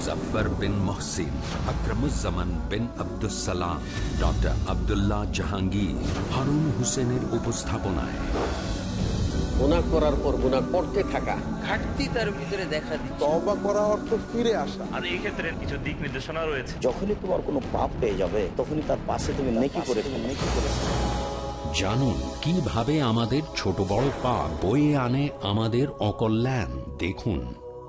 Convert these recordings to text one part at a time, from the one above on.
Muzaffar bin Mohsin Akramuzzaman bin Abdussalam doctor Abdullah Jahangir Harun হোসেনের উপস্থাপনায়। করার পর করতে থাকা। ঘাটতি তার ভিতরে দেখা দিচ্ছে। করা অর্থ ফিরে আসা। আর এই ক্ষেত্রে কিছু দিক নির্দেশনা রয়েছে। যখনই তোমার কোনো পাপ পেয়ে যাবে তখনই তার পাশে তুমি নেকি করে নেকি করে জানুন কীভাবে আমাদের ছোট বড় পাপ বয়ে আনে আমাদের অকল্যাণ? দেখুন।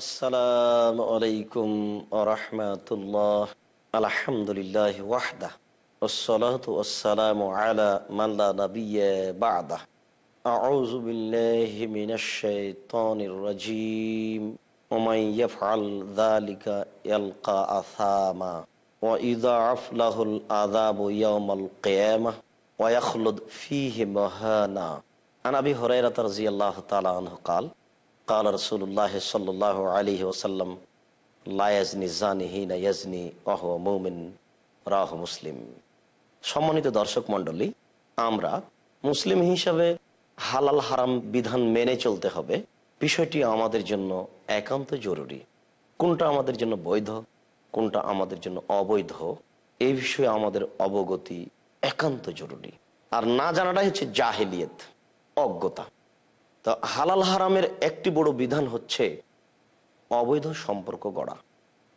আসসালামু আলাইকুম আরহামতুল্লাহ আলহামদুলিল্লাহ ওয়াহদা والصلاة والسلام على من لا نبي بعده أعوذ بالله من الشيطان الرجيم ومن يفعل ذلك يلقى أثاما وإذا عفله العذاب يوم القيامة ويخلد فيه مهانا عن أبي هريرة رضي الله تعالى عنه قال কাল রসুল্লাহ সাল্লাহ জানিহিনা ইয়াজনি অহ মৌমিন রাহ মুসলিম সম্মানিত দর্শক মণ্ডলী, আমরা মুসলিম হিসাবে হালাল হারাম বিধান মেনে চলতে হবে। বিষয়টি আমাদের জন্য একান্ত জরুরি। কোনটা আমাদের জন্য বৈধ, কোনটা আমাদের জন্য অবৈধ, এই বিষয়ে আমাদের অবগতি একান্ত জরুরি। আর না জানাটাই হচ্ছে জাহেলিয়ত, অজ্ঞতা। তো হালাল হারামের একটি বড় বিধান হচ্ছে অবৈধ সম্পর্ক গড়া,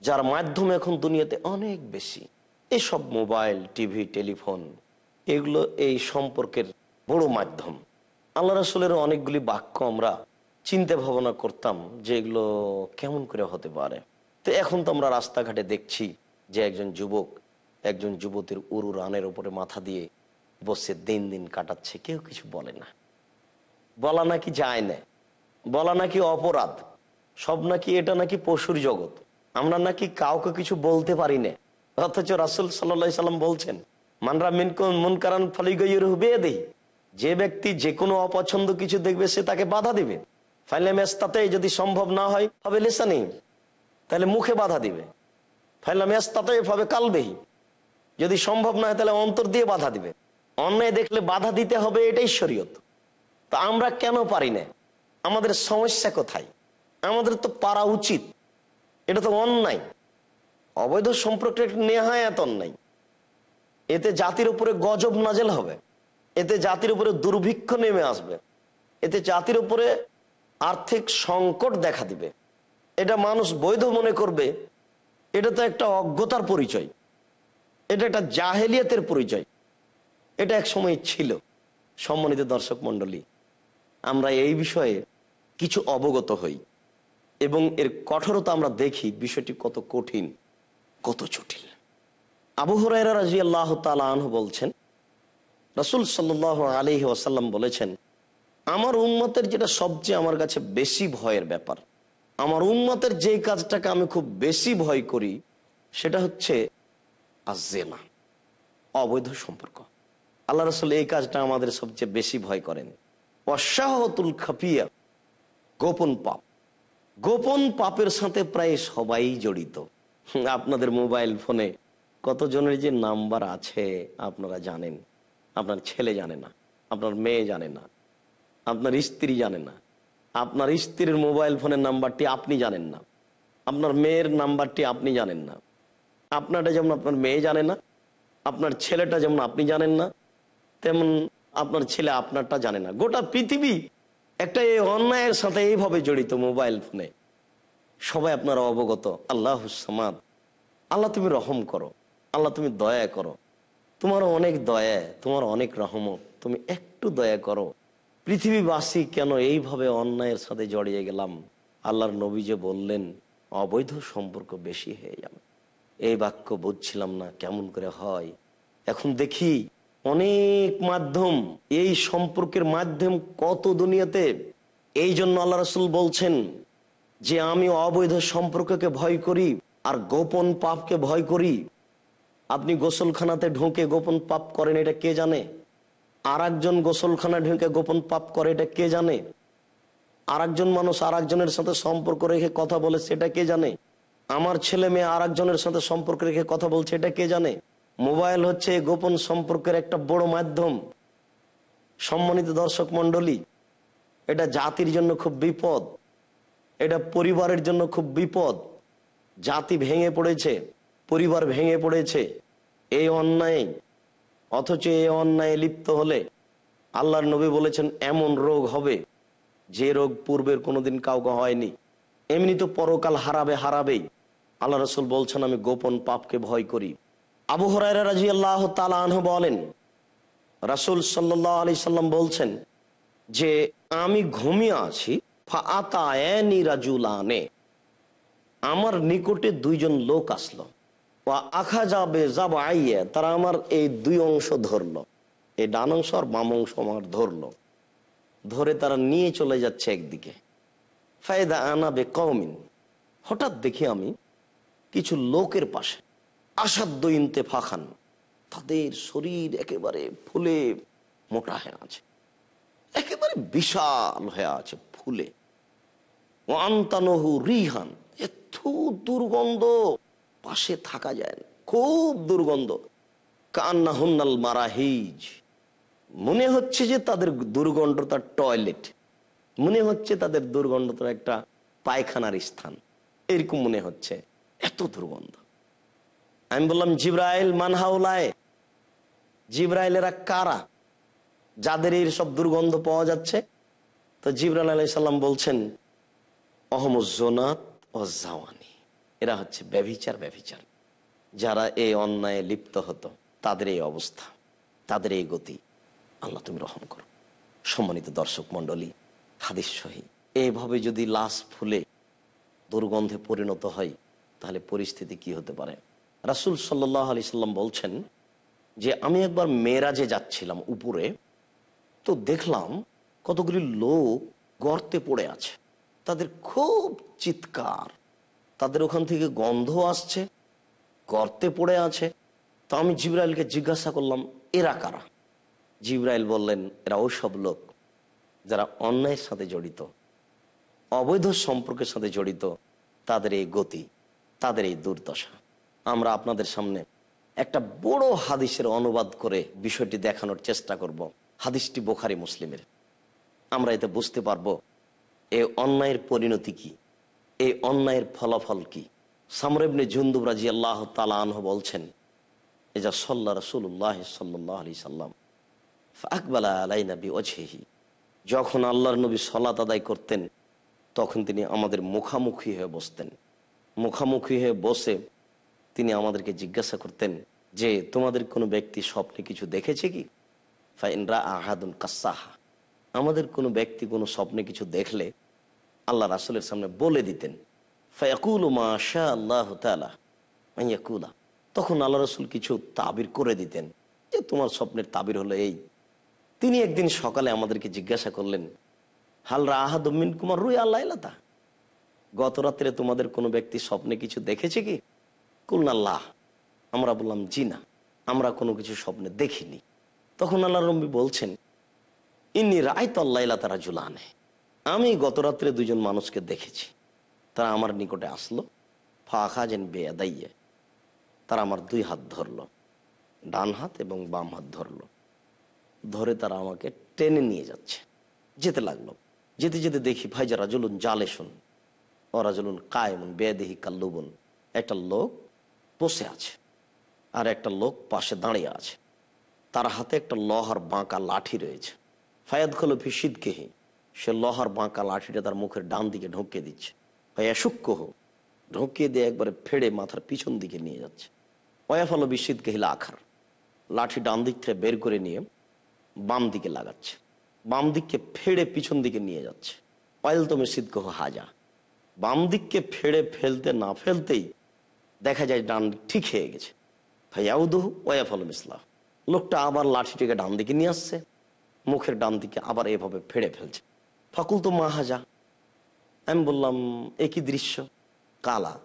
যার মাধ্যমে এখন দুনিয়াতে অনেক বেশি। এসব মোবাইল, টিভি, টেলিফোন, এগুলো এই সম্পর্কের বড় মাধ্যম। আল্লাহ রসুলের অনেকগুলি বাক্য আমরা চিন্তা ভাবনা করতাম যে এগুলো কেমন করে হতে পারে। তো এখন তো আমরা রাস্তাঘাটে দেখছি যে একজন যুবক, একজন যুবতীর উরু রানের উপরে মাথা দিয়ে বসে দিন দিন কাটাচ্ছে, কেউ কিছু বলে না। বলা নাকি যায় না, বলা নাকি অপরাধ, সব নাকি এটা নাকি পশুর জগৎ। আমরা নাকি কাউকে কিছু বলতে পারি না। অথচ রাসুল সাল্লা সাল্লাম বলছেন মানরা মিনকুন মন কারণ ফলিগইয়ের হুবে দেই যে ব্যক্তি যে কোনো অপছন্দ কিছু দেখবে, সে তাকে বাধা দিবে। ফাইলে ম্যাচ তাতে যদি সম্ভব না হয়, হবে লেসানি, তাহলে মুখে বাধা দিবে। ফাইলে ম্যাচ তাতে হবে কালবেহি, যদি সম্ভব না হয়, তাহলে অন্তর দিয়ে বাধা দিবে। অন্যায় দেখলে বাধা দিতে হবে, এটাই শরীয়ত। তা আমরা কেন পারি না? আমাদের সমস্যা কোথায়? আমাদের তো পারা উচিত। এটা তো অন্যায়। অবৈধ সম্পর্ক নেহায় এত অন্যায়। এতে জাতির উপরে গজব নাজেল হবে। এতে জাতির উপরে দুর্ভিক্ষ নেমে আসবে। এতে জাতির উপরে আর্থিক সংকট দেখা দিবে। এটা মানুষ বৈধ মনে করবে। এটা তো একটা অজ্ঞতার পরিচয়। এটা একটা জাহেলিয়াতের পরিচয়। এটা এক সময় ছিল। সম্মানিত দর্শক মন্ডলী আমরা এই বিষয়ে কিছু অবগত হই এবং এর কঠোরতা আমরা দেখি বিষয়টি কত কঠিন, কত জটিল। আবু হরাইরা রাজি আল্লাহ তালাহ বলছেন, রসুল সাল আলহি ওয়াসাল্লাম বলেছেন, আমার উম্মতের যেটা সবচেয়ে আমার কাছে বেশি ভয়ের ব্যাপার, আমার উম্মতের যে কাজটাকে আমি খুব বেশি ভয় করি, সেটা হচ্ছে অবৈধ সম্পর্ক। আল্লাহ রসুল এই কাজটা আমাদের সবচেয়ে বেশি ভয় করেন। অসাহতুল খাপিয়া গোপন পাপ। গোপন পাপের সাথে প্রায় সবাই জড়িত। আপনাদের মোবাইল ফোনে কতজনের যে নাম্বার আছে, আপনারা জানেন। আপনার ছেলে জানে না, আপনার মেয়ে জানে না, আপনার স্ত্রী জানে না, আপনার স্ত্রীর মোবাইল ফোনের নাম্বারটি আপনি জানেন না, আপনার মেয়ের নাম্বারটি আপনি জানেন না, আপনারটা যেমন আপনার মেয়ে জানে না, আপনার ছেলেটা যেমন আপনি জানেন না, তেমন আপনার ছেলে আপনারটা জানে না। গোটা পৃথিবী একটা এই অন্যায়ের সাথে এইভাবে জড়িত মোবাইল ফোনে। সবাই আপনারা অবগত, আল্লাহ সামাদ। আল্লাহ তুমি রহম করো, আল্লাহ তুমি দয়া করো। তোমার অনেক দয়া তোমার অনেক রহমত। তুমি একটু দয়া করো। পৃথিবীবাসী কেন এইভাবে অন্যায়ের সাথে জড়িয়ে গেলাম? আল্লাহর নবী যে বললেন, অবৈধ সম্পর্ক বেশি হয়ে যাবে। এই বাক্য বুঝছিলাম না কেমন করে হয়। এখন দেখি অনেক মাধ্যম, এই সম্পর্কের মাধ্যম কত দুনিয়াতে? এই জন্য আল্লাহ রসুল বলছেন যে, আমি অবৈধ সম্পর্ককে ভয় করি আর গোপন পাপকে ভয় করি। আপনি গোসলখানাতে ঢুকে গোপন পাপ করেন, এটা কে জানে? আর একজন গোসলখানা ঢুকে গোপন পাপ করে, এটা কে জানে? আর একজন মানুষ আর একজনের সাথে সম্পর্ক রেখে কথা বলে, সেটা কে জানে? আমার ছেলে মেয়ে আর একজনের সাথে সম্পর্ক রেখে কথা বলছে, এটা কে জানে? মোবাইল হচ্ছে গোপন সম্পর্কের একটা বড় মাধ্যম। সম্মানিত দর্শক মন্ডলী এটা জাতির জন্য খুব বিপদ, এটা পরিবারের জন্য খুব বিপদ। জাতি ভেঙে পড়েছে, পরিবার ভেঙে পড়েছে, এই অন্যায়, অথচ এই অন্যায় লিপ্ত হলে আল্লাহর নবী বলেছেন, এমন রোগ হবে যে রোগ পূর্বের কোনোদিন কাউকে হয়নি। এমনি তো পরকাল হারাবে হারাবেই। আল্লাহ রসুল বলছেন, আমি গোপন পাপকে ভয় করি। আবু হরাইরা রাজি আল্লাহ তালাহ বলেন, রাসুল সাল্লাহ আলি সাল্লাম বলছেন যে, আমি ঘুমিয়ে আছি আমার নিকটে দুইজন লোক আসলো। আখা যাবে যাব আইয়ে তারা আমার এই দুই অংশ ধরলো। এই ডান অংশ আর বাম অংশ আমার ধরলো। ধরে তারা নিয়ে চলে যাচ্ছে একদিকে। ফায়দা আনাবে কৌমিন হঠাৎ দেখি আমি কিছু লোকের পাশে। আসাধ্য ইনতে ফাখান তাদের শরীর একেবারে ফুলে মোটা হয়ে আছে। একেবারে বিশাল হয়ে আছে ফুলে। ও আন্তানহু রিহান। এত দুর্গন্ধ। পাশে থাকা যায় না। খুব দুর্গন্ধ। কান্না হুন্নাল মারাহিজ। মনে হচ্ছে যে তাদের দুর্গন্ধটা টয়লেট। মনে হচ্ছে তাদের দুর্গন্ধটা একটা পায়খানার স্থান। এরকম মনে হচ্ছে। এত দুর্গন্ধ। আমি বললাম, জিব্রাইল মানহাউলায় জিব্রাইলেরা কারা? যাদের এই সব দুর্গন্ধ পাওয়া যাচ্ছে। তো জিব্রাইল আলাইসাল্লাম বলছেন অহমজোনাত ও জাওয়ানি, এরা হচ্ছে ব্যভিচার ব্যভিচার। যারা এই অন্যায় লিপ্ত হতো, তাদের এই অবস্থা, তাদের এই গতি। আল্লাহ তুমি রহম করো। সম্মানিত দর্শক মন্ডলী হাদিস সহি এইভাবে যদি লাশ ফুলে দুর্গন্ধে পরিণত হয়, তাহলে পরিস্থিতি কি হতে পারে? রাসুল সাল্লাহ আলি সাল্লাম বলছেন যে, আমি একবার মেয়েরাজে যাচ্ছিলাম উপরে, তো দেখলাম কতগুলি লোক গর্তে পড়ে আছে। তাদের খুব চিৎকার। তাদের ওখান থেকে গন্ধ আসছে, গর্তে পড়ে আছে। তো আমি জিব্রাইলকে জিজ্ঞাসা করলাম, এরা কারা? জিব্রাইল বললেন, এরা সব লোক যারা অন্যায়ের সাথে জড়িত, অবৈধ সম্পর্কের সাথে জড়িত। তাদের এই গতি, তাদের এই দুর্দশা। আমরা আপনাদের সামনে একটা বড় হাদিসের অনুবাদ করে বিষয়টি দেখানোর চেষ্টা করব। হাদিসটি বোখারি মুসলিমের। আমরা এতে বুঝতে পারব এই অন্যায়ের পরিণতি কি? এই অন্যায়ের ফলাফল কি? সামরেবনে জুন্দুব রাজি আল্লাহ তালাহ বলছেন এজা সাল্লা রসুল্লাহ সাল্লাহ আলি সাল্লাম আকবালা আলাই নবী অছেহি যখন আল্লাহর নবী সলাত আদায় করতেন, তখন তিনি আমাদের মুখামুখি হয়ে বসতেন। মুখামুখি হয়ে বসে তিনি আমাদেরকে জিজ্ঞাসা করতেন যে, তোমাদের কোনো ব্যক্তি স্বপ্নে কিছু দেখেছে কি? ফাইনরা আহাদুন কাসাহা। আমাদের কোনো ব্যক্তি কোনো স্বপ্নে কিছু দেখলে, আল্লাহ রাসুলের সামনে বলে দিতেন। ফায়াকুল মা শাহ আল্লাহ তালা তখন আল্লাহ রসুল কিছু তাবির করে দিতেন যে, তোমার স্বপ্নের তাবির হলো এই। তিনি একদিন সকালে আমাদেরকে জিজ্ঞাসা করলেন হালরা আহাদুমিন কুমার রুই আল্লাহ গত রাত্রে তোমাদের কোনো ব্যক্তি স্বপ্নে কিছু দেখেছে কি? কুলনাল্লাহ আমরা বললাম, জি না, আমরা কোনো কিছু স্বপ্নে দেখিনি। তখন আল্লাহ রম্বি বলছেন, ইন্নি রায় তো আল্লাহ তারা জুলানে আমি গত রাত্রে দুজন মানুষকে দেখেছি। তারা আমার নিকটে আসলো ফাঁকা যেন বেয়াদাইয়ে, তারা আমার দুই হাত ধরলো, ডান হাত এবং বাম হাত ধরলো। ধরে তারা আমাকে টেনে নিয়ে যাচ্ছে। যেতে লাগল। যেতে যেতে দেখি, ভাই, যারা জলুন জালে শুন ওরা জলুন কায়মন বেদেহি কাল্লুবন। একটা লোক বসে আছে আর একটা লোক পাশে দাঁড়িয়ে আছে। তার হাতে একটা লহার বাঁকা লাঠি রয়েছে। ফায়াদ খোলো ফিসিদকেহি সে লহার বাঁকা লাঠিটা তার মুখের ডান দিকে ঢুকিয়ে দিচ্ছে। হোক ঢুকিয়ে দিয়ে একবারে ফেড়ে মাথার পিছন দিকে নিয়ে যাচ্ছে। ওয়াফালো বিশিদ কেহিলা আখার। লাঠি ডান দিক থেকে বের করে নিয়ে বাম দিকে লাগাচ্ছে। বাম দিককে ফেড়ে পিছন দিকে নিয়ে যাচ্ছে। অয়েল তো মিশিদ কহ হাজা। বাম দিককে ফেড়ে ফেলতে না ফেলতেই দেখা যায় ডান ঠিক হয়ে গেছে। ইসলাম লোকটা আবার লাঠিটিকে ডান দিকে নিয়ে আসছে, মুখের ডান দিকে আবার এভাবে ফেড়ে ফেলছে। ফাকুল তো মা হাজা, আমি বললাম, একই দৃশ্য? কালা।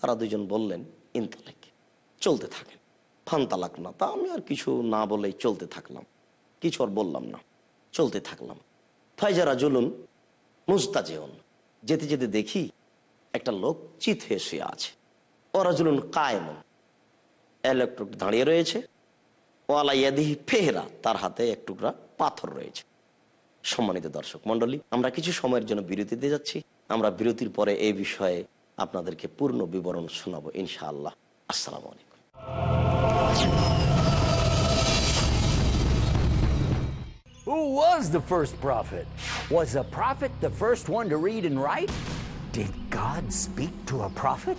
তারা দুজন বললেন, ইনতালেক, চলতে থাকেন। ফান তালাক না। তা আমি আর কিছু না বলেই চলতে থাকলাম। কিছু আর বললাম না। চলতে থাকলাম। ফাইজারা জুলুন মুস্তাজেউন যেতে যেতে দেখি, একটা লোক চিত হয়ে শুয়ে আছে। ওরা জুলুন কায়মন ইলেকট্রিক দাঁড়িয়ে রয়েছে ওয়ালা ইয়াদিহি ফেহরা, তার হাতে এক টুকরা পাথর রয়েছে সম্মানিত দর্শক মন্ডলী আমরা কিছু সময়ের জন্য বিরতিতে যাচ্ছি আমরা বিরতির পরে এই বিষয়ে আপনাদেরকে পূর্ণ বিবরণ শোনাবো, ইনশাআল্লাহ আসসালামু আলাইকুম Who was the first prophet? Was a prophet the first one to read and write? Did God speak to a prophet?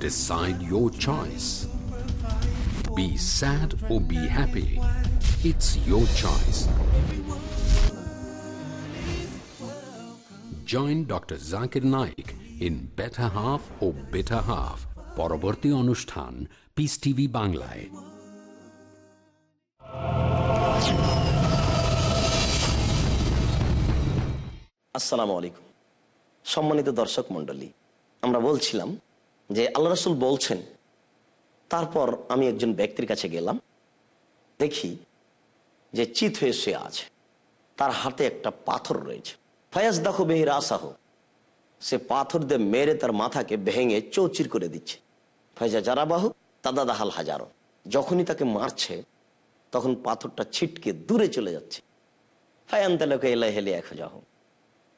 Decide your choice. Be sad or be happy. It's your choice. Join Dr. Zakir Naik in Better Half or Bitter Half. পরবর্তী অনুষ্ঠান piece TV বাংলায় আসসালামু আলাইকুম সম্মানিত দর্শক মণ্ডলী আমরা বলছিলাম যে আল্লাহ রসুল বলছেন, তারপর আমি একজন ব্যক্তির কাছে গেলাম, দেখি যে চিত হয়ে সে আছে। তার হাতে একটা পাথর রয়েছে। ফায়াজ দেখো বেহির আসাহ সে পাথর দিয়ে মেরে তার মাথাকে ভেঙে চৌচির করে দিচ্ছে। ফাইজা যারা বাহু তাদা দাহাল হাজারো। যখনই তাকে মারছে, তখন পাথরটা ছিটকে দূরে চলে যাচ্ছে। ফায়ান তালকে এলাই হেলে এক যাহ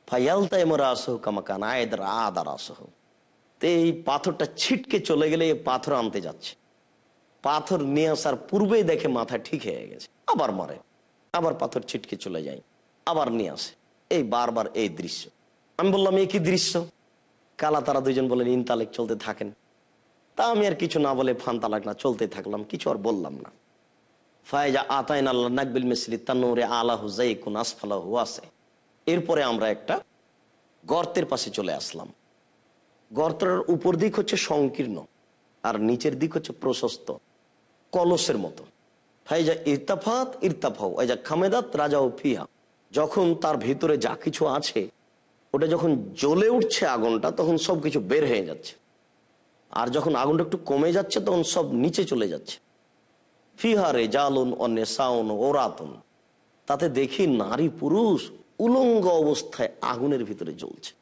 ফাইয়ালতায় মোরা আসহ কামাকান আয়েদার আদার আসহ এই পাথরটা ছিটকে চলে গেলে এই পাথর আনতে যাচ্ছে। পাথর নিয়ে আসার পূর্বেই দেখে মাথা ঠিক হয়ে গেছে। আবার মারে। আবার পাথর ছিটকে চলে যায়। আবার নিয়ে আসে। এই বারবার এই দৃশ্য। আমি বললাম, এ কি দৃশ্য? কালা তারা দুজন বলেন ইনতালেক চলতে থাকেন। তা আমি আর কিছু না বলে ফান তালাক না, চলতে থাকলাম। কিছু আর বললাম না। ফায়জা আতাইন আল্লাহ নাকবিল মিসলি তান্নুরে আলা হুজাই কুন আসফালা আছে এরপরে আমরা একটা গর্তের পাশে চলে আসলাম। গর্তের উপর দিক হচ্ছে সংকীর্ণ, আর নিচের দিক হচ্ছে প্রশস্ত, কলসের মতো। ফাইজা ইরতাফাত ইরতাফাও যা খামেদাত রাজা ও ফিহা। যখন তার ভিতরে যা কিছু আছে, ওটা যখন জ্বলে উঠছে আগুনটা, তখন সব কিছু বের হয়ে যাচ্ছে। আর যখন আগুনটা একটু কমে যাচ্ছে, তখন সব নিচে চলে যাচ্ছে। ফিহারে জালুন অন্যে সাউন ওরাতুন তাতে দেখি নারী পুরুষ উলঙ্গ অবস্থায় আগুনের ভিতরে জ্বলছে।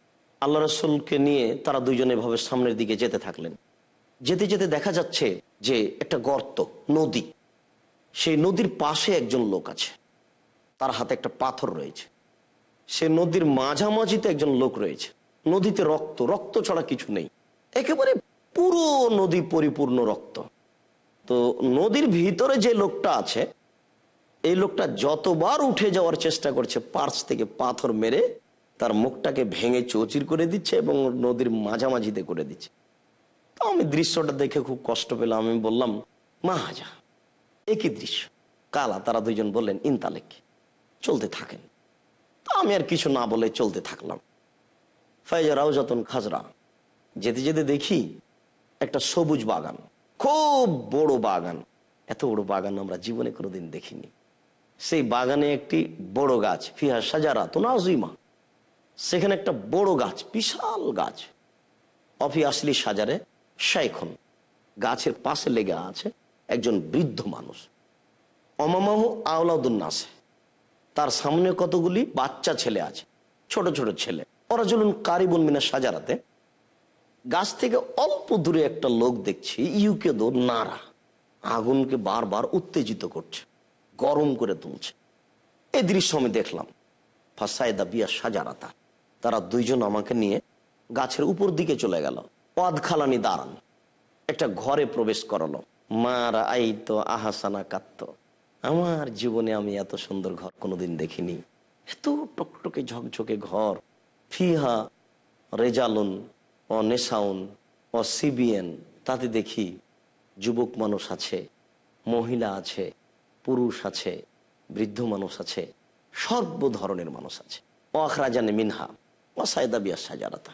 আল্লাহ রসুলকে নিয়ে তারা দুইজনে ভাবে সামনের দিকে যেতে থাকলেন। যেতে যেতে দেখা যাচ্ছে যে একটা গর্ত, নদী। সেই নদীর পাশে একজন লোক আছে। তার হাতে একটা পাথর রয়েছে। সে নদীর মাঝামাঝিতে একজন লোক রয়েছে। নদীতে রক্ত রক্ত ছাড়া কিছু নেই। একেবারে পুরো নদী পরিপূর্ণ রক্ত। তো নদীর ভিতরে যে লোকটা আছে, এই লোকটা যতবার উঠে যাওয়ার চেষ্টা করছে, পার্স থেকে পাথর মেরে তার মুখটাকে ভেঙে চৌচির করে দিচ্ছে এবং নদীর মাঝামাঝিতে করে দিচ্ছে। তো আমি দৃশ্যটা দেখে খুব কষ্ট পেলাম। আমি বললাম, মা হাজা, একই দৃশ্য। কালা তারা দুইজন বললেন ইনতালেক চলতে থাকেন। তো আমি আর কিছু না বলে চলতে থাকলাম। ফাইজা রাউজাতন খাজরা, যেতে যেতে দেখি একটা সবুজ বাগান, খুব বড় বাগান। এত বড় বাগান আমরা জীবনে কোনোদিন দেখিনি। সেই বাগানে একটি বড় গাছ, ফিহা সাজারা তো নাজিমা সেখানে একটা বড় গাছ, বিশাল গাছ। অফি আসলি সাজারে শাইখন গাছের পাশে লেগে আছে একজন বৃদ্ধ মানুষ। অমামাহ আওলাউদ্দিনাসে তার সামনে কতগুলি বাচ্চা ছেলে আছে, ছোট ছোট ছেলে। ওরা চলুন কারিবুল মিনা সাজারাতে। গাছ থেকে অল্প দূরে একটা লোক দেখছি ইউকে দো নাড়া আগুনকে বারবার উত্তেজিত করছে, গরম করে তুলছে। এই দৃশ্য আমি দেখলাম। ফাসায়দা বিয়া সাজারাতা। তারা দুইজন আমাকে নিয়ে গাছের উপর দিকে চলে গেল। পদ খালানি দাঁড়ান। একটা ঘরে প্রবেশ করালো। মারা আই তো আহাসানা কাত্ত। আমার জীবনে আমি এত সুন্দর ঘর কোনোদিন দেখিনি। এত টকটকে ঝকঝকে ঘর। ফিহা, রেজালুন ও নেশাউন ও সিবিএন তাতে দেখি যুবক মানুষ আছে, মহিলা আছে, পুরুষ আছে, বৃদ্ধ মানুষ আছে সর্ব ধরনের মানুষ আছে। ও আখরাজানে মিনহা। ও বিয়া সাজারাতা।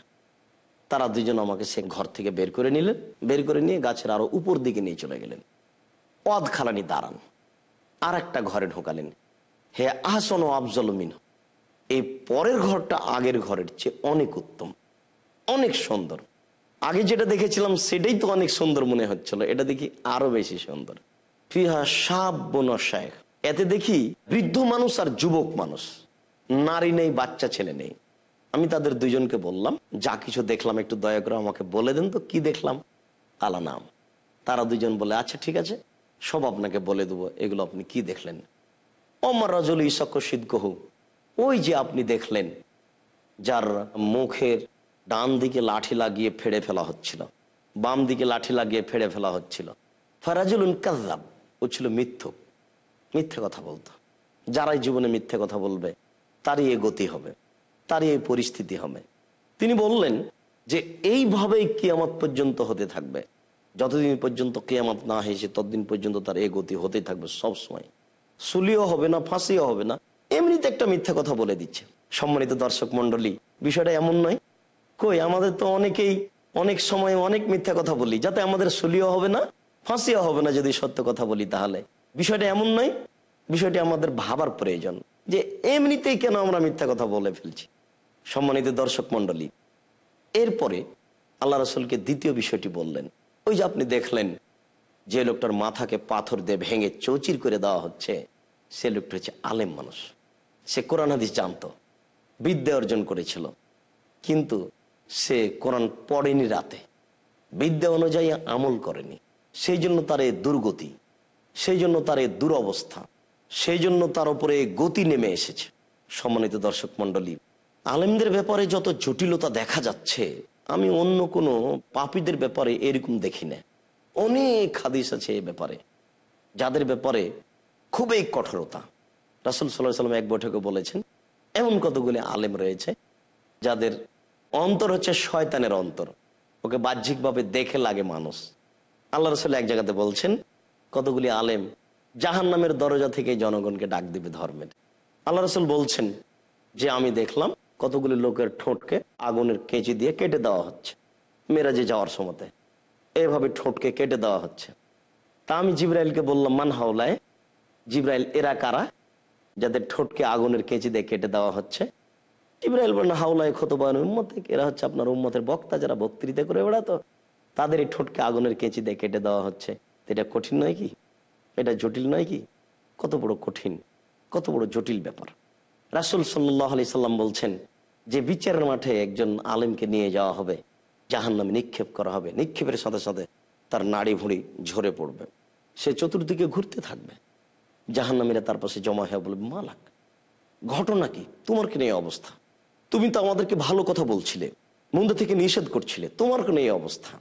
তারা দুজন আমাকে সে ঘর থেকে বের করে নিলেন। বের করে নিয়ে গাছের আরও উপর দিকে নিয়ে চলে গেলেন। পদ খালানি দাঁড়ান। আর একটা ঘরে ঢোকালেন। হে আহসন ও আফজল মিন এই পরের ঘরটা আগের ঘরের চেয়ে অনেক উত্তম, অনেক সুন্দর। আগে যেটা দেখেছিলাম সেটাই তো অনেক সুন্দর মনে হচ্ছিল, এটা দেখি আরও বেশি সুন্দর। ফিহা সাব শেখ এতে দেখি বৃদ্ধ মানুষ আর যুবক মানুষ। নারী নেই, বাচ্চা, ছেলে নেই। আমি তাদের দুইজনকে বললাম, যা কিছু দেখলাম, একটু দয়া করে আমাকে বলে দেন তো কি দেখলাম? কালা নাম। তারা দুজন বলে আচ্ছা ঠিক আছে, সব আপনাকে বলে দেবো, এগুলো আপনি কি দেখলেন? অমর রাজল ইসক সিদ্ধহু ওই যে আপনি দেখলেন, যার মুখের ডান দিকে লাঠি লাগিয়ে ফেড়ে ফেলা হচ্ছিল, বাম দিকে লাঠি লাগিয়ে ফেড়ে ফেলা হচ্ছিল। ফারাজুল কাজাব ও ছিল মিথ্যুক, মিথ্যে কথা বলতো। যারাই জীবনে মিথ্যে কথা বলবে, তারই এ গতি হবে। তারই এই পরিস্থিতি হবে। তিনি বললেন যে, এইভাবেই কিয়ামত পর্যন্ত হতে থাকবে। যতদিন পর্যন্ত কেয়ামত না হয়েছে, ততদিন পর্যন্ত তার এ গতি হতেই থাকবে সব সময়। সুলিও হবে না, ফাঁসিও হবে না। এমনিতে একটা মিথ্যা কথা বলে দিচ্ছে। সম্মানিত দর্শক মন্ডলী বিষয়টা এমন নয়। কই, আমাদের তো অনেকেই অনেক সময় অনেক মিথ্যা কথা বলি, যাতে আমাদের সুলিও হবে না, ফাঁসিও হবে না যদি সত্য কথা বলি তাহলে। বিষয়টা এমন নয়, বিষয়টি আমাদের ভাবার প্রয়োজন যে, এমনিতেই কেন আমরা মিথ্যা কথা বলে ফেলছি? সম্মানিত দর্শক মন্ডলী এরপরে আল্লাহ রসুলকে দ্বিতীয় বিষয়টি বললেন। ওই যে আপনি দেখলেন যে লোকটার মাথাকে পাথর দিয়ে ভেঙে চৌচির করে দেওয়া হচ্ছে, সে লোকটা হচ্ছে আলেম মানুষ। সে কোরআন হাদিস জানতো, বিদ্যা অর্জন করেছিল। কিন্তু সে কোরআন পড়েনি রাতে, বিদ্যা অনুযায়ী আমল করেনি। সেই জন্য তার এ দুর্গতি, সেই জন্য তার এই দুরবস্থা, সেই জন্য তার উপরে গতি নেমে এসেছে। সম্মানিত দর্শক মন্ডলী আলেমদের ব্যাপারে যত জটিলতা দেখা যাচ্ছে, আমি অন্য কোনো পাপীদের ব্যাপারে এরকম দেখি না। অনেক হাদিস আছে এ ব্যাপারে, যাদের ব্যাপারে খুবই কঠোরতা। রাসুল সাল্লাহ সাল্লাম এক বৈঠকে বলেছেন, এমন কতগুলি আলেম রয়েছে, যাদের অন্তর হচ্ছে শয়তানের অন্তর। ওকে বাহ্যিকভাবে দেখে লাগে মানুষ। আল্লাহ রসুল এক জায়গাতে বলছেন, কতগুলি আলেম জাহান নামের দরজা থেকে জনগণকে ডাক দিবে ধর্মের। আল্লাহ রসুল বলছেন, যে আমি দেখলাম কতগুলি লোকের ঠোঁটকে আগুনের কেঁচি দিয়ে কেটে দেওয়া হচ্ছে, মেরাজে যাওয়ার সময়তে। এভাবে ঠোঁটকে কেটে দেওয়া হচ্ছে। তা আমি জিব্রাইলকে বললাম, মান হাওলায়, জিব্রাইল, এরা কারা যাদের ঠোঁটকে আগুনের কেঁচি দিয়ে কেটে দেওয়া হচ্ছে? ইব্রাহিল বলেন হাওলায় খতবান উম্মত, এরা হচ্ছে আপনার উম্মতের বক্তা যারা বক্তৃতা করে বেড়াতো। তাদের এই ঠোঁটকে আগুনের কেঁচি দিয়ে কেটে দেওয়া হচ্ছে। এটা কঠিন নয় কি? এটা জটিল নয় কি? কত বড় কঠিন, কত বড় জটিল ব্যাপার। রাসুল সাল্লাহ আলি সাল্লাম বলছেন যে বিচারের মাঠে একজন আলেমকে নিয়ে যাওয়া হবে জাহান নামে নিক্ষেপ করা হবে, নিক্ষেপের সাথে সাথে তার নাড়ি ভুঁড়ি ঝরে পড়বে। সে চতুর্দিকে ঘুরতে থাকবে। জাহান্নামীরা তার পাশে জমা হয়ে বলবে, মালাক, ঘটনা কি? তোমার কেন এই অবস্থা? তুমি তো আমাদেরকে ভালো কথা বলছিলে, মন্দ থেকে নিষেধ করছিলে, তোমার কেন এই অবস্থা?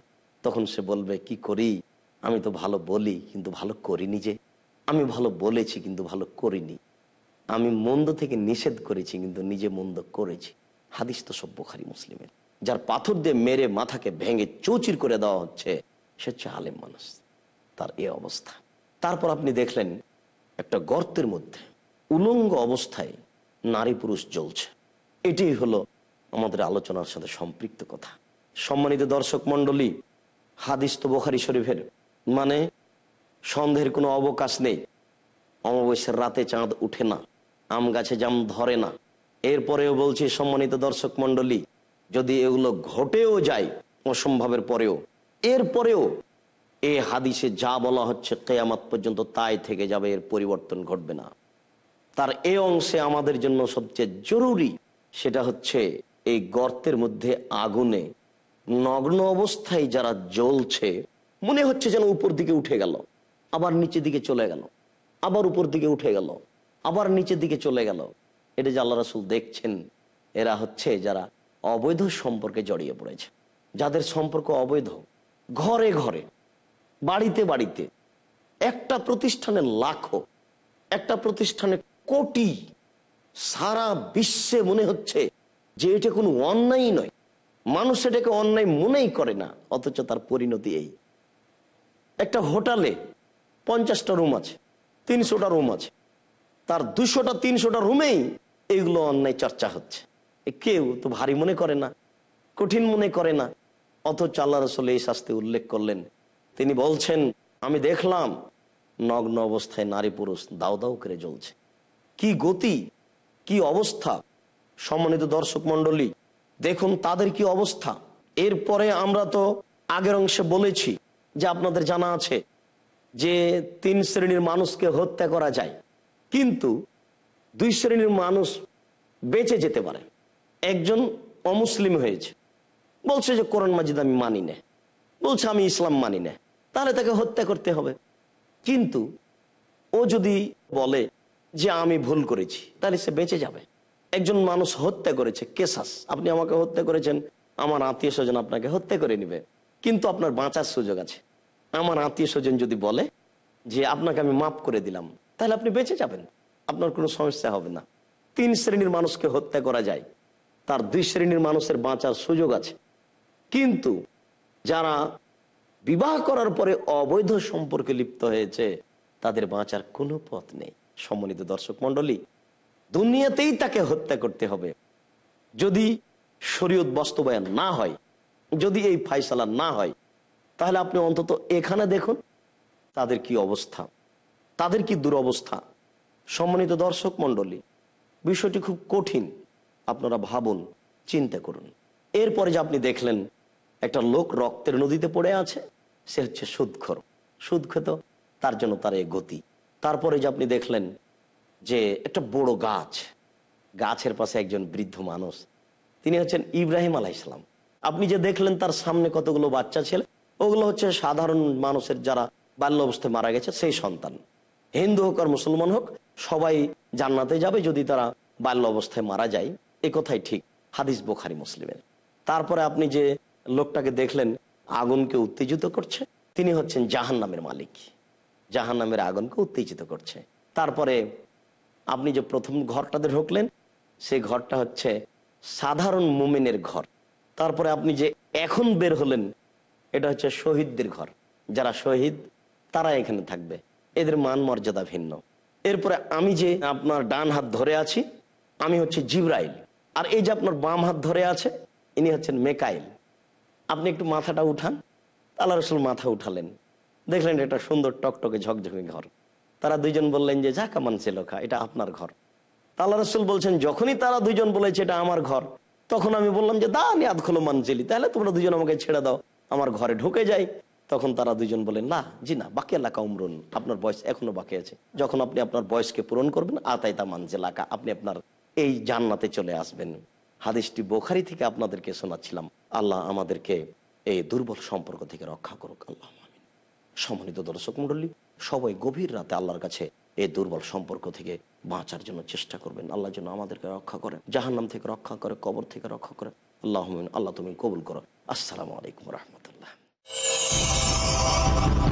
তখন সে বলবে, কি করি? আমি তো ভালো বলি, কিন্তু ভালো করিনি যে। আমি ভালো বলেছি, কিন্তু ভালো করিনি। আমি মন্দ থেকে নিষেধ করেছি, কিন্তু নিজে মন্দ করেছি। হাদিস তো সব বোখারি, মুসলিমের। যার পাথর দিয়ে মেরে মাথাকে ভেঙে চৌচির করে দেওয়া হচ্ছে, সে হচ্ছে আলেম মানুষ। তার এ অবস্থা। তারপর আপনি দেখলেন একটা গর্তের মধ্যে উলঙ্গ অবস্থায় নারী পুরুষ জ্বলছে। এটাই হলো আমাদের আলোচনার সাথে সম্পৃক্ত কথা। সম্মানিত দর্শক মন্ডলী হাদিস তো বোখারি শরীফের। মানে সন্দেহের কোনো অবকাশ নেই। অমাবস্যার রাতে চাঁদ উঠে না। আম গাছে জাম ধরে না। এরপরেও বলছি সম্মানিত দর্শক মন্ডলী যদি এগুলো ঘটেও যায় অসম্ভবের পরেও, এরপরেও এ হাদিসে যা বলা হচ্ছে কেয়ামাত পর্যন্ত তাই থেকে যাবে, এর পরিবর্তন ঘটবে না। তার এ অংশে আমাদের জন্য সবচেয়ে জরুরি সেটা হচ্ছে এই গর্তের মধ্যে আগুনে নগ্ন অবস্থায় যারা জ্বলছে, মনে হচ্ছে যেন উপর দিকে উঠে গেল, আবার নিচের দিকে চলে গেল, আবার উপর দিকে উঠে গেল। আবার নিচের দিকে চলে গেল। এটা যে আল্লাহ রাসুল দেখছেন, এরা হচ্ছে যারা অবৈধ সম্পর্কে জড়িয়ে পড়েছে। যাদের সম্পর্ক অবৈধ, ঘরে ঘরে, বাড়িতে বাড়িতে, একটা প্রতিষ্ঠানে লাখো, একটা প্রতিষ্ঠানে কোটি, সারা বিশ্বে মনে হচ্ছে যে এটা কোনো অন্যায় নয়। মানুষ এটাকে অন্যায় মনেই করে না, অথচ তার পরিণতি এই। একটা হোটেলে পঞ্চাশটা রুম আছে, তিনশোটা রুম আছে তার দুশোটা তিনশোটা রুমেই এইগুলো অন্যায় চর্চা হচ্ছে। কেউ তো ভারী মনে করে না, কঠিন মনে করে না। অথচ আল্লাহ রসল এই শাস্তি উল্লেখ করলেন। তিনি বলছেন, আমি দেখলাম নগ্ন অবস্থায় নারী পুরুষ দাও দাও করে জ্বলছে। কি গতি, কি অবস্থা? সম্মানিত দর্শক মন্ডলী দেখুন তাদের কি অবস্থা। এরপরে আমরা তো আগের অংশে বলেছি যে আপনাদের জানা আছে যে তিন শ্রেণির মানুষকে হত্যা করা যায়। কিন্তু দুই শ্রেণির মানুষ বেঁচে যেতে পারে। একজন অমুসলিম হয়েছে। বলছে যে, কোরআন মাজিদ আমি মানি না। বলছে, আমি ইসলাম মানি না। তাহলে তাকে হত্যা করতে হবে। কিন্তু ও যদি বলে যে, আমি ভুল করেছি, তাহলে সে বেঁচে যাবে। একজন মানুষ হত্যা করেছে, কেসাস। আপনি আমাকে হত্যা করেছেন, আমার আত্মীয় স্বজন আপনাকে হত্যা করে নিবে। কিন্তু আপনার বাঁচার সুযোগ আছে। আমার আত্মীয় স্বজন যদি বলে যে, আপনাকে আমি মাফ করে দিলাম তাহলে আপনি বেঁচে যাবেন। আপনার কোনো সমস্যা হবে না। তিন শ্রেণির মানুষকে হত্যা করা যায়। তার দুই শ্রেণির মানুষের বাঁচার সুযোগ আছে। কিন্তু যারা বিবাহ করার পরে অবৈধ সম্পর্কে লিপ্ত হয়েছে, তাদের বাঁচার কোনো পথ নেই। সম্মানিত দর্শক মন্ডলী দুনিয়াতেই তাকে হত্যা করতে হবে। যদি শরীয়ত বাস্তবায়ন না হয়, যদি এই ফাইসালা না হয়, তাহলে আপনি অন্তত এখানে দেখুন তাদের কি অবস্থা। তাদের কি দুরবস্থা? সম্মানিত দর্শক মন্ডলী বিষয়টি খুব কঠিন। আপনারা ভাবুন, চিন্তা করুন। এরপরে যে আপনি দেখলেন, একটা লোক রক্তের নদীতে পড়ে আছে, সে হচ্ছে সুদখর। সুদক্ষত তার জন্য তার এই গতি। তারপরে যে আপনি দেখলেন যে একটা বড় গাছ, গাছের পাশে একজন বৃদ্ধ মানুষ, তিনি হচ্ছেন ইব্রাহিম আলাইসালাম আপনি যে দেখলেন তার সামনে কতগুলো বাচ্চা ছেলে, ওগুলো হচ্ছে সাধারণ মানুষের যারা বাল্য অবস্থায় মারা গেছে, সেই সন্তান। হিন্দু হোক আর মুসলমান হোক, সবাই জান্নাতে যাবে যদি তারা বাল্য অবস্থায় মারা যায়। এ কথাই ঠিক, হাদিস বোখারি, মুসলিমের। তারপরে আপনি যে লোকটাকে দেখলেন, আগুনকে উত্তেজিত করছে, তিনি হচ্ছেন জাহান নামের মালিক। জাহান নামের আগুনকে উত্তেজিত করছে। তারপরে আপনি যে প্রথম ঘরটাতে ঢুকলেন, সেই ঘরটা হচ্ছে সাধারণ মুমিনের ঘর। তারপরে আপনি যে এখন বের হলেন, এটা হচ্ছে শহীদদের ঘর। যারা শহীদ তারা এখানে থাকবে। এদের মান মর্যাদা ভিন্ন। এরপরে আমি যে আপনার ডান হাত ধরে আছি, আমি হচ্ছে জিব্রাইল। আর এই যে আপনার বাম হাত ধরে আছে, ইনি হচ্ছেন মেকাইল। আপনি একটু মাথাটা উঠান। আল্লাহ রসুল মাথা উঠালেন। দেখলেন এটা সুন্দর টকটকে ঝকঝকে ঘর। তারা দুইজন বললেন যে যাকা মানছে লোখা এটা আপনার ঘর। আল্লাহ রসুল বলছেন, যখনই তারা দুইজন বলেছে এটা আমার ঘর, তখন আমি বললাম যে দা নিয়াদ খোলো মানছিলি তাহলে তোমরা দুজন আমাকে ছেড়ে দাও, আমার ঘরে ঢুকে যাই। তখন তারা দুজন বলেন, না, জি না, বাকি এলাকা উমরুন। আপনার বয়স এখনও বাকি আছে। যখন আপনি আপনার বয়সকে পূরণ করবেন আতাইতা মানজে লাকা আপনি আপনার এই জান্নাতে চলে আসবেন। হাদিসটি বোখারি থেকে আপনাদেরকে শোনাচ্ছিলাম। আল্লাহ আমাদেরকে এই দুর্বল সম্পর্ক থেকে রক্ষা করুক, আল্লাহ। সম্মানিত দর্শক মন্ডলী সবাই গভীর রাতে আল্লাহর কাছে এই দুর্বল সম্পর্ক থেকে বাঁচার জন্য চেষ্টা করবেন। আল্লাহ যেন আমাদেরকে রক্ষা করে, জাহান্নাম থেকে রক্ষা করে, কবর থেকে রক্ষা করে। আল্লাহ। আল্লাহ তুমি কবুল করো। আসসালামু আলাইকুম রহমতুল্লাহ। oh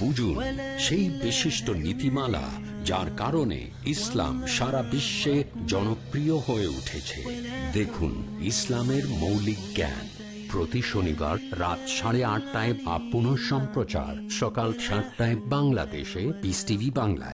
বুঝুন সেই বিশিষ্ট নীতিমালা যার কারণে ইসলাম সারা বিশ্বে জনপ্রিয় হয়ে উঠেছে। দেখুন ইসলামের মৌলিক জ্ঞান। প্রতি শনিবার রাত সাড়ে আটটায় বা পুনঃ সম্প্রচার সকাল সাতটায় বাংলাদেশে পিস টিভি বাংলায়।